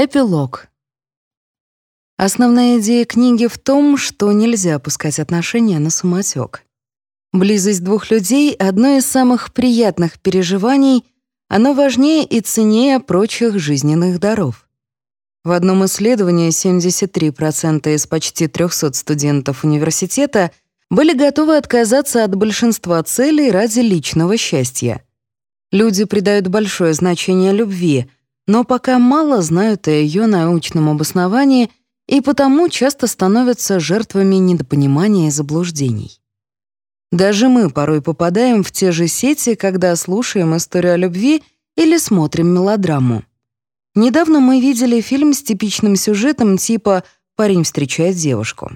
Эпилог. Основная идея книги в том, что нельзя опускать отношения на самотек. Близость двух людей — одно из самых приятных переживаний, оно важнее и ценнее прочих жизненных даров. В одном исследовании 73% из почти 300 студентов университета были готовы отказаться от большинства целей ради личного счастья. Люди придают большое значение любви — но пока мало знают о ее научном обосновании и потому часто становятся жертвами недопонимания и заблуждений. Даже мы порой попадаем в те же сети, когда слушаем историю о любви или смотрим мелодраму. Недавно мы видели фильм с типичным сюжетом типа «Парень встречает девушку».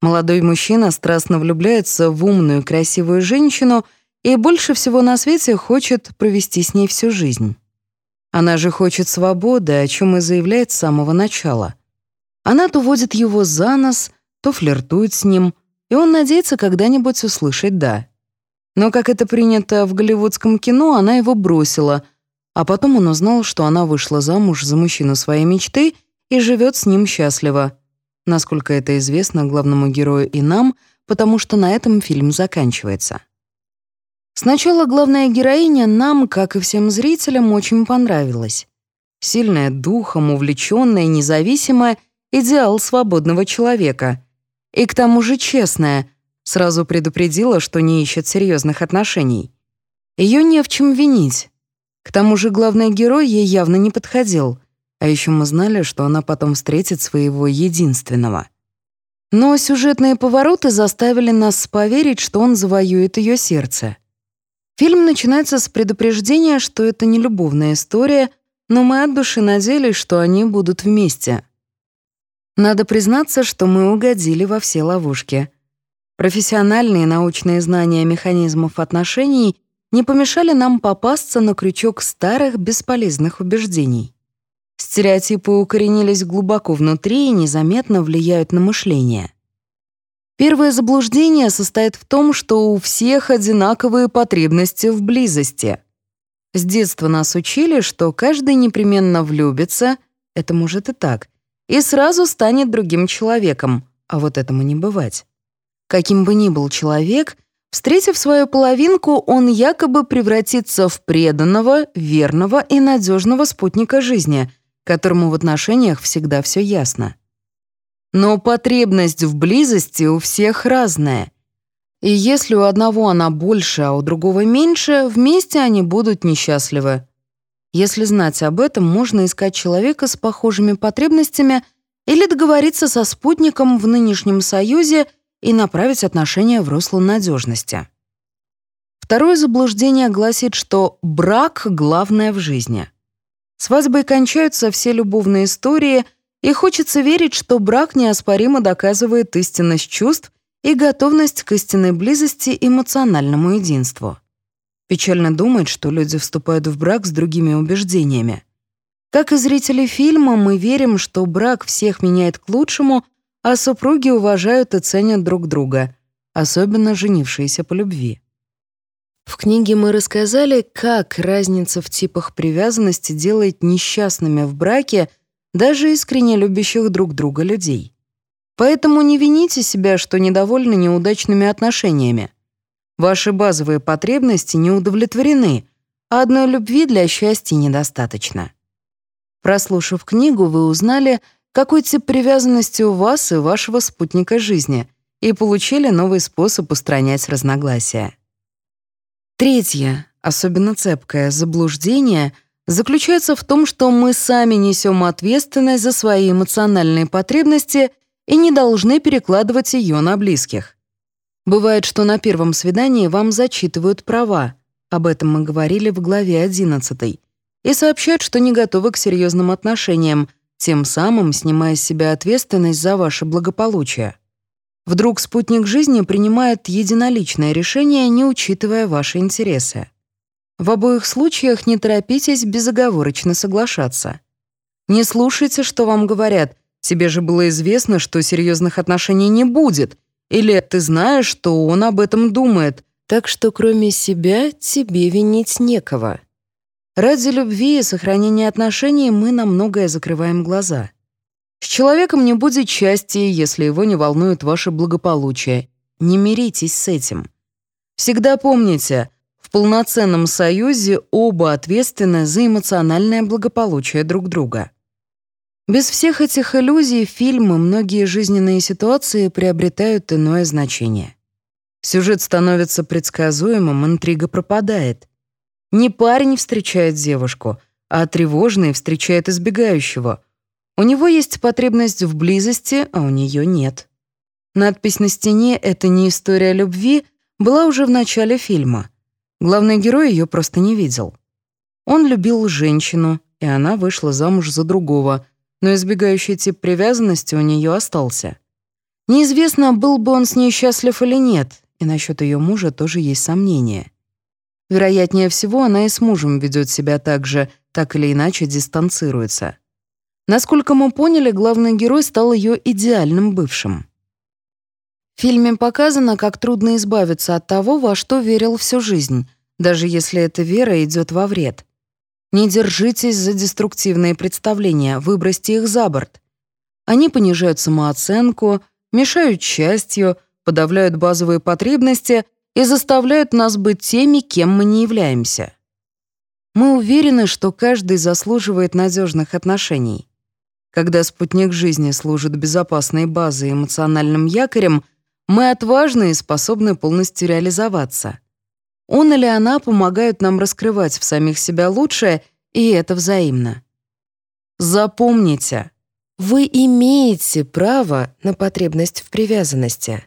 Молодой мужчина страстно влюбляется в умную, красивую женщину и больше всего на свете хочет провести с ней всю жизнь. Она же хочет свободы, о чем и заявляет с самого начала. Она то водит его за нос, то флиртует с ним, и он надеется когда-нибудь услышать «да». Но, как это принято в голливудском кино, она его бросила, а потом он узнал, что она вышла замуж за мужчину своей мечты и живет с ним счастливо. Насколько это известно главному герою и нам, потому что на этом фильм заканчивается. Сначала главная героиня нам, как и всем зрителям, очень понравилась. Сильная духом, увлеченная, независимая — идеал свободного человека. И к тому же честная, сразу предупредила, что не ищет серьезных отношений. Ее не в чем винить. К тому же главный герой ей явно не подходил, а еще мы знали, что она потом встретит своего единственного. Но сюжетные повороты заставили нас поверить, что он завоюет ее сердце. Фильм начинается с предупреждения, что это не любовная история, но мы от души надеялись, что они будут вместе. Надо признаться, что мы угодили во все ловушки. Профессиональные научные знания механизмов отношений не помешали нам попасться на крючок старых бесполезных убеждений. Стереотипы укоренились глубоко внутри и незаметно влияют на мышление. Первое заблуждение состоит в том, что у всех одинаковые потребности в близости. С детства нас учили, что каждый непременно влюбится, это может и так, и сразу станет другим человеком, а вот этому не бывать. Каким бы ни был человек, встретив свою половинку, он якобы превратится в преданного, верного и надежного спутника жизни, которому в отношениях всегда все ясно. Но потребность в близости у всех разная. И если у одного она больше, а у другого меньше, вместе они будут несчастливы. Если знать об этом, можно искать человека с похожими потребностями или договориться со спутником в нынешнем союзе и направить отношения в русло надежности. Второе заблуждение гласит, что брак — главное в жизни. Свадьбой кончаются все любовные истории — и хочется верить, что брак неоспоримо доказывает истинность чувств и готовность к истинной близости эмоциональному единству. Печально думать, что люди вступают в брак с другими убеждениями. Как и зрители фильма, мы верим, что брак всех меняет к лучшему, а супруги уважают и ценят друг друга, особенно женившиеся по любви. В книге мы рассказали, как разница в типах привязанности делает несчастными в браке — даже искренне любящих друг друга людей. Поэтому не вините себя, что недовольны неудачными отношениями. Ваши базовые потребности не удовлетворены, а одной любви для счастья недостаточно. Прослушав книгу, вы узнали, какой тип привязанности у вас и вашего спутника жизни, и получили новый способ устранять разногласия. Третье, особенно цепкое, заблуждение — заключается в том, что мы сами несем ответственность за свои эмоциональные потребности и не должны перекладывать ее на близких. Бывает, что на первом свидании вам зачитывают права, об этом мы говорили в главе 11, и сообщают, что не готовы к серьезным отношениям, тем самым снимая с себя ответственность за ваше благополучие. Вдруг спутник жизни принимает единоличное решение, не учитывая ваши интересы. В обоих случаях не торопитесь безоговорочно соглашаться. Не слушайте, что вам говорят. Тебе же было известно, что серьезных отношений не будет. Или ты знаешь, что он об этом думает. Так что кроме себя тебе винить некого. Ради любви и сохранения отношений мы на многое закрываем глаза. С человеком не будет счастья, если его не волнует ваше благополучие. Не миритесь с этим. Всегда помните, полноценном союзе оба ответственны за эмоциональное благополучие друг друга. Без всех этих иллюзий фильмы многие жизненные ситуации приобретают иное значение. Сюжет становится предсказуемым, интрига пропадает. Не парень встречает девушку, а тревожный встречает избегающего. У него есть потребность в близости, а у нее нет. Надпись на стене «Это не история любви» была уже в начале фильма. Главный герой ее просто не видел. Он любил женщину, и она вышла замуж за другого, но избегающий тип привязанности у нее остался. Неизвестно, был бы он с ней счастлив или нет, и насчет ее мужа тоже есть сомнения. Вероятнее всего, она и с мужем ведет себя так же, так или иначе дистанцируется. Насколько мы поняли, главный герой стал ее идеальным бывшим. В фильме показано, как трудно избавиться от того, во что верил всю жизнь, даже если эта вера идет во вред. Не держитесь за деструктивные представления, выбросьте их за борт. Они понижают самооценку, мешают счастью, подавляют базовые потребности и заставляют нас быть теми, кем мы не являемся. Мы уверены, что каждый заслуживает надежных отношений. Когда спутник жизни служит безопасной базой и эмоциональным якорем, мы отважны и способны полностью реализоваться. Он или она помогают нам раскрывать в самих себя лучшее, и это взаимно. Запомните, вы имеете право на потребность в привязанности.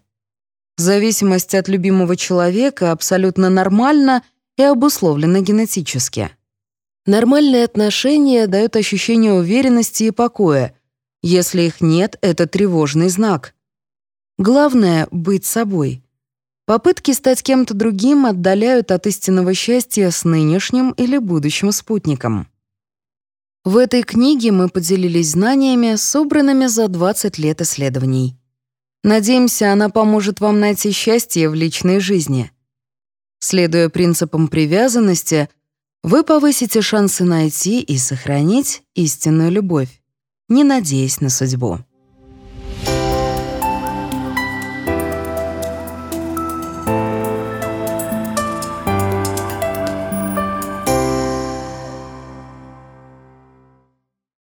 Зависимость от любимого человека абсолютно нормальна и обусловлена генетически. Нормальные отношения дают ощущение уверенности и покоя. Если их нет, это тревожный знак. Главное — быть собой. Попытки стать кем-то другим отдаляют от истинного счастья с нынешним или будущим спутником. В этой книге мы поделились знаниями, собранными за 20 лет исследований. Надеемся, она поможет вам найти счастье в личной жизни. Следуя принципам привязанности, вы повысите шансы найти и сохранить истинную любовь, не надеясь на судьбу.